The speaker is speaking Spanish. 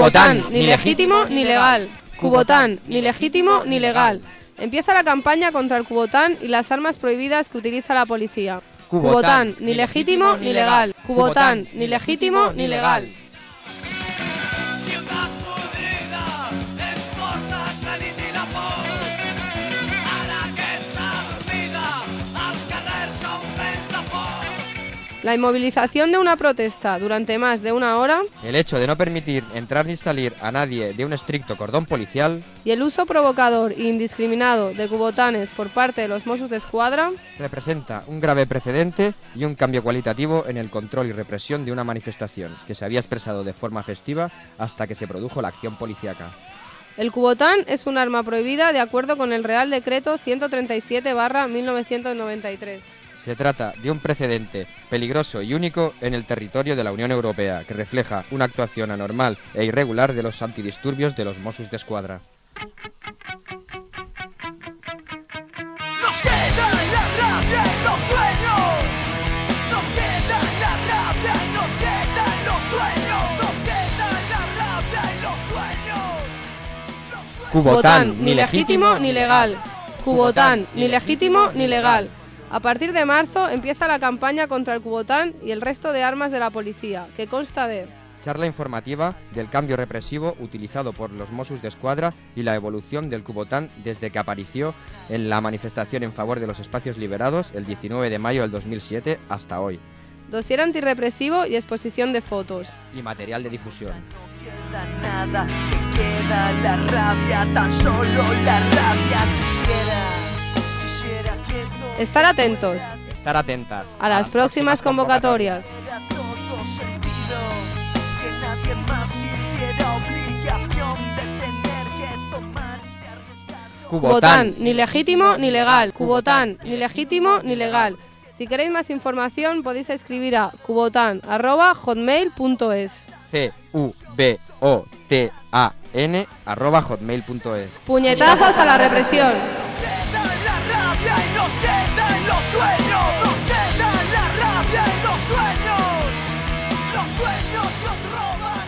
Cubotán, ni legítimo ni legal. Cubotán, ni legítimo ni legal. Empieza la campaña contra el Cubotán y las armas prohibidas que utiliza la policía. Cubotán, ni legítimo ni legal. Cubotán, ni legítimo ni legal. La inmovilización de una protesta durante más de una hora. El hecho de no permitir entrar ni salir a nadie de un estricto cordón policial. Y el uso provocador e indiscriminado de cubotanes por parte de los Mossos de Escuadra. Representa un grave precedente y un cambio cualitativo en el control y represión de una manifestación que se había expresado de forma festiva hasta que se produjo la acción policíaca. El cubotán es un arma prohibida de acuerdo con el Real Decreto 137-1993. Se trata de un precedente peligroso y único en el territorio de la Unión Europea, que refleja una actuación anormal e irregular de los antidisturbios de los Mossos de Escuadra. Cubotán, ni legítimo ni legal. Cubotán, ni legítimo ni legal. A partir de marzo empieza la campaña contra el cubotán y el resto de armas de la policía, que consta de charla informativa del cambio represivo utilizado por los Mossos de Escuadra y la evolución del Cubotán desde que apareció en la manifestación en favor de los espacios liberados el 19 de mayo del 2007 hasta hoy. Dosier antirrepresivo y exposición de fotos. Y material de difusión. nada, queda la rabia, tan solo la rabia Estar atentos. Estar atentas. A, las, próximas, convocatorias. Cubotán, ni legítimo ni legal. Cubotán, ni legítimo ni legal. Si queréis más información podéis escribir a cubotan@hotmail.es. C U B O T A N arroba hotmail.es. Puñetazos a la represión nos quedan los sueños, nos quedan la rabia y los sueños, los sueños los roban.